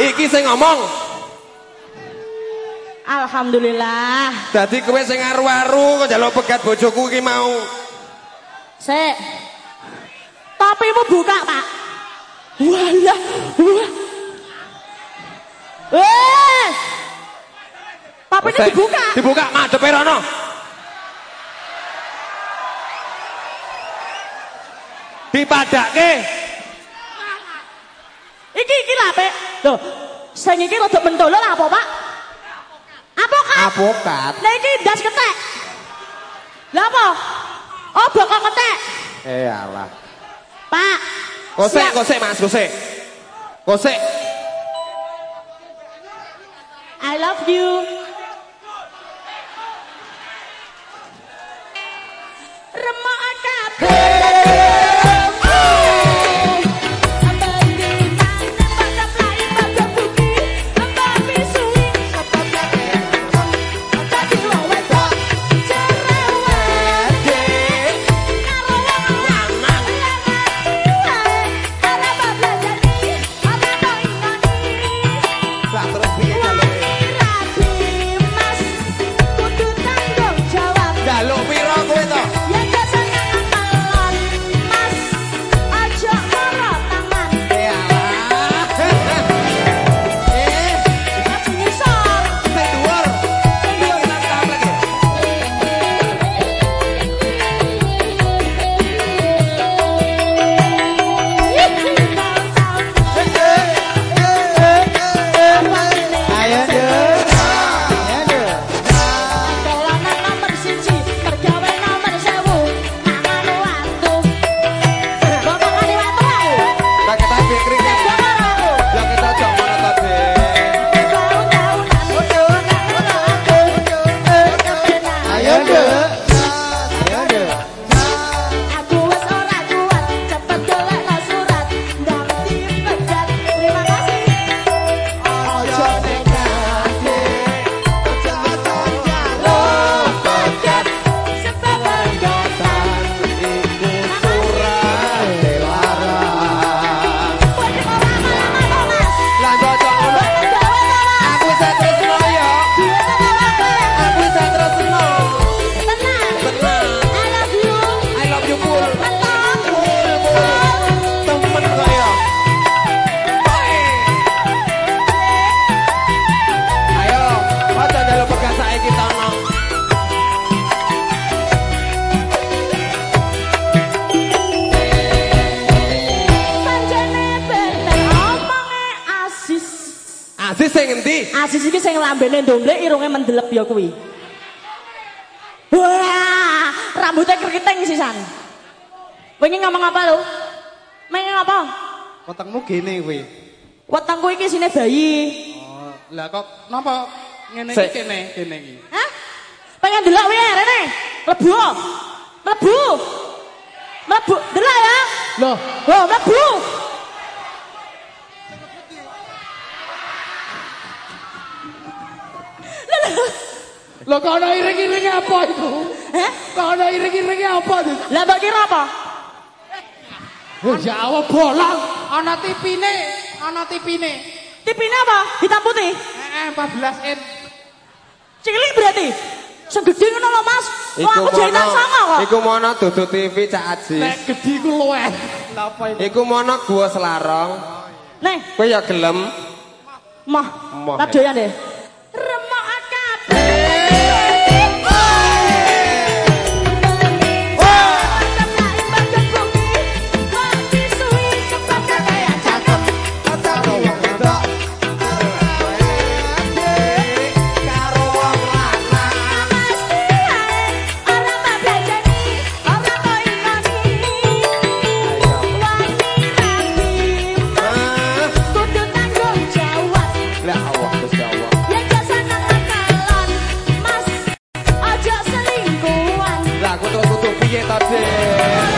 Iki sing ngomong. Alhamdulillah. Dadi kowe sing aru-aru kok njaluk pegat bojoku iki mau. Sik. Topimu buka, Pak. Walah. Wah. Eh. Topinya Sik, dibuka. Dibuka madhepe rono. Dipadake. Iki iki lah, Pak. Loh, sing iki rada mentolo lah apa, Pak? Apa kan? Apokat. Lah iki ndas ketek. Lah apa? Oh, bakal ketek. Eh alah. Pak. Kosek, siap. kosek Mas, kosek. Kosek. I love you. Aziz sing ngendi? Asis iki sing lambene ndomblek irunge mendelep ya kuwi. Wah, rambutnya keriting sisan. Wingi ngomong apa lu? Mengen apa? Wetengmu gene kuwi. Wetengku iki sine bayi. Oh, lah kok napa ngene iki kene kene iki? Hah? Pengen delok wae rene. Mlebu. Mlebu. Mlebu, delok ya. Loh, Oh, mlebu. Loh kok ana iring-iring apa itu? Hah? Kok ana iring-iring apa itu? Lah mbok kira apa? Oh ya Allah bolong, ana tipine, ana tipine. Tipine apa? Hitam putih. Eh 14 in. Cilik berarti. Segede ngono lho, Mas. Kok aku jahitan sama kok. Iku mono dudu TV Cak Aziz. Nek gedhi ku luweh. Ini? Iku mono gua selarong. Nih, Kowe ya gelem. mah. Mah, Tak ya. doyan deh. puñetatzen